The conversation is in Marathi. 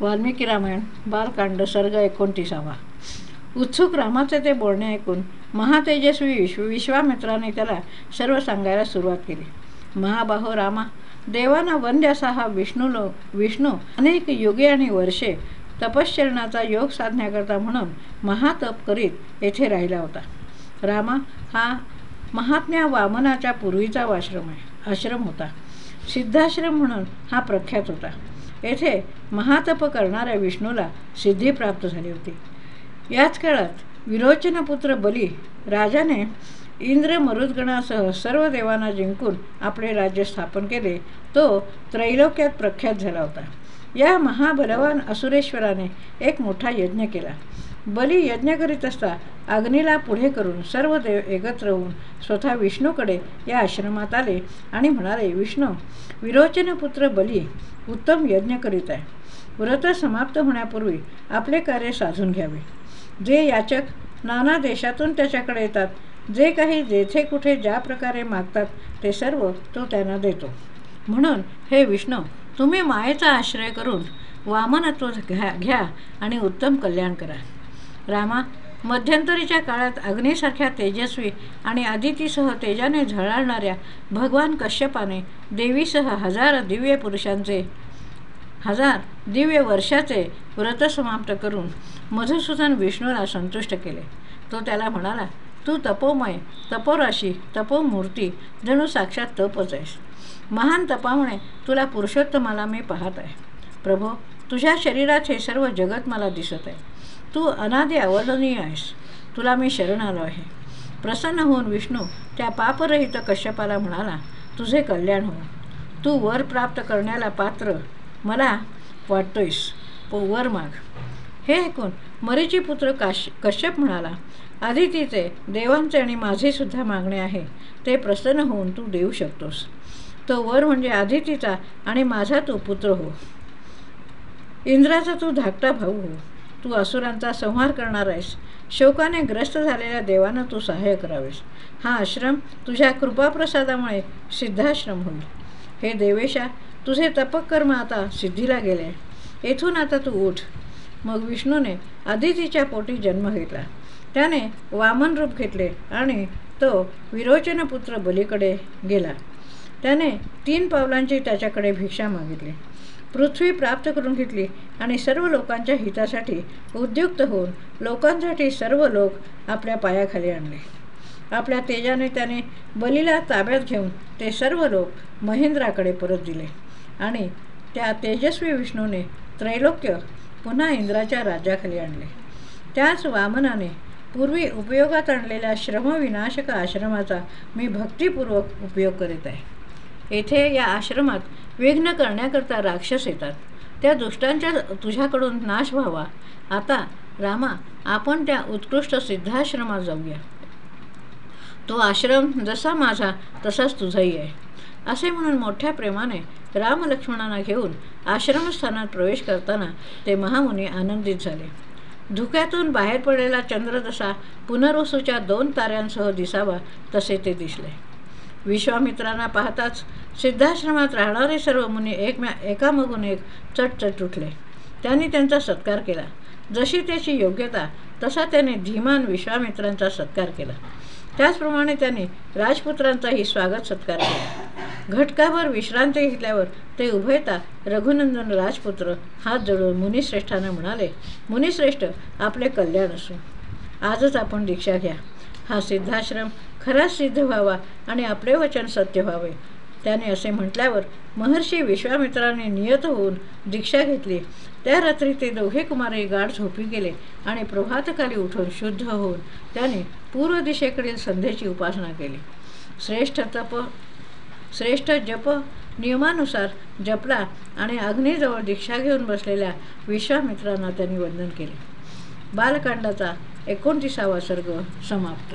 वाल्मिकी रामायण बालकांड सर्ग एकोणतीसावा. उत्सुक रामाचे ते बोलणे ऐकून महातेजस्वी विश्व विश्वामित्राने त्याला सर्व सांगायला सुरुवात केली. महाबाहो रामा देवाना वंद्य असा हा विष्णू लो विष्णू अनेक युगे आणि वर्षे तपश्चरणाचा योग साधण्याकरता म्हणून महातप करीत येथे राहिला होता. रामा हा महात्म्या वामनाच्या पूर्वीचा आश्रम आहे आश्रम होता. सिद्धाश्रम म्हणून हा प्रख्यात होता. येथे महातप करणाऱ्या विष्णूला सिद्धी प्राप्त झाली होती. याच काळात विरोचनपुत्र बली राजाने इंद्र मरुद्गणासह सर्व देवांना जिंकून आपले राज्य स्थापन केले. तो त्रैलोक्यात प्रख्यात झाला होता. या महाबलवान असुरेश्वराने एक मोठा यज्ञ केला. बली यज्ञ करीत असता अग्नीला पुढे करून सर्व देव एकत्र होऊन स्वतः विष्णूकडे या आश्रमात आले आणि म्हणाले विष्णू विरोचनपुत्र बली उत्तम यज्ञ करीत आहे. व्रत समाप्त होण्यापूर्वी आपले कार्य साधून घ्यावे. जे याचक नाना देशातून त्याच्याकडे येतात जे काही जेथे कुठे ज्या प्रकारे मागतात ते सर्व तो त्यांना देतो. म्हणून हे विष्णू तुम्ही मायेचा आश्रय करून वामनत्व घ्या घ्या आणि उत्तम कल्याण करा. रामा मध्यंतरीच्या काळात अग्नीसारख्या तेजस्वी आणि आदितीसह तेजाने झळाळणाऱ्या भगवान कश्यपाने देवीसह हजार दिव्य पुरुषांचे हजार दिव्य वर्षाचे व्रत समाप्त करून मधुसूदन विष्णूला संतुष्ट केले. तो त्याला म्हणाला तू तपोमय तपोराशी तपोमूर्ती जणू साक्षात तपच आहेस. महान तपामुळे तुला पुरुषोत्तमाला मी पाहत आहे. प्रभो तुझ्या शरीरात हे सर्व जगत मला दिसत आहे. तू अनादी अवलनीय आहेस. तुला मी शरण आलो आहे. प्रसन्न होऊन विष्णू त्या पापरहित कश्यपाला म्हणाला तुझे कल्याण हो. तू वर प्राप्त करण्याला पात्र मला वाटतोयस. पो वर माग. हे ऐकून मरीची पुत्र काश कश्यप म्हणाला आदितीचे देवांचे आणि माझेसुद्धा मागणे आहे. ते प्रसन्न होऊन तू देऊ शकतोस. तो वर म्हणजे आदितीचा आणि माझा तू पुत्र हो. इंद्राचा तू धाकटा भाऊ हो. तू असुरांचा संहार करणार आहेस. शोकाने ग्रस्त झालेल्या देवांना तू सहाय्य करावेस. हा आश्रम तुझ्या कृपाप्रसादामुळे सिद्धाश्रम होईल. हे देवेशा तुझे तपकर्म आता सिद्धीला गेले. येथून आता तू उठ. मग विष्णूने आदितीच्या पोटी जन्म घेतला. त्याने वामन रूप घेतले आणि तो विरोचनपुत्र बलीकडे गेला. त्याने तीन पावलांची त्याच्याकडे भिक्षा मागितली. पृथ्वी प्राप्त करून घेतली आणि सर्व लोकांच्या हितासाठी उद्युक्त होऊन लोकांसाठी सर्व लोक आपल्या पायाखाली आणले. आपल्या तेजाने त्याने बलीला ताब्यात घेऊन ते सर्व लोक महेंद्राकडे परत दिले आणि त्या तेजस्वी विष्णूने त्रैलोक्य पुन्हा इंद्राच्या राज्याखाली आणले. त्याच वामनाने पूर्वी उपयोगात आणलेल्या श्रमविनाशक आश्रमाचा मी भक्तिपूर्वक उपयोग करीत आहे. येथे या आश्रमात विघ्न करण्याकरता राक्षस येतात. त्या दुष्टांच्या तुझ्याकडून नाश व्हावा. आता रामा आपण त्या उत्कृष्ट सिद्धाश्रमात जाऊया. तो आश्रम जसा माझा तसाच तुझाही आहे. असे म्हणून मोठ्या प्रेमाने रामलक्ष्मणांना घेऊन आश्रमस्थानात प्रवेश करताना ते महामुनी आनंदित झाले. धुक्यातून बाहेर पडलेला चंद्र जसा पुनर्वसूच्या दोन ताऱ्यांसह दिसावा तसे ते दिसले. विश्वामित्रांना पाहताच सिद्धाश्रमात राहणारे सर्व मुनी एकम्या एकामगून एक चटचट उठले. त्यांनी त्यांचा सत्कार केला. जशी त्याची योग्यता तसा त्याने धीमान विश्वामित्रांचा सत्कार केला. त्याचप्रमाणे त्यांनी राजपुत्रांचाही स्वागत सत्कार केला. घटकाभर विश्रांती घेतल्यावर ते उभयता रघुनंदन राजपुत्र हात जोडून मुनिश्रेष्ठांना म्हणाले मुनिश्रेष्ठ आपले कल्याण असो. आजच आपण दीक्षा घ्या. हा सिद्धाश्रम खराच सिद्ध व्हावा आणि आपले वचन सत्य व्हावे. त्याने असे म्हटल्यावर महर्षी विश्वामित्राने नियत होऊन दीक्षा घेतली. त्या रात्री ते दोघे कुमारही गाढ झोपी गेले आणि प्रभातकाली उठून शुद्ध होऊन त्याने पूर्व दिशेकडील संध्येची उपासना केली. श्रेष्ठ तप श्रेष्ठ जप नियमानुसार जपला आणि अग्नीजवळ दीक्षा घेऊन बसलेल्या विश्वामित्रांना त्यांनी वंदन केले. बालकांडाचा एकोणतीसावा सर्ग समाप्त.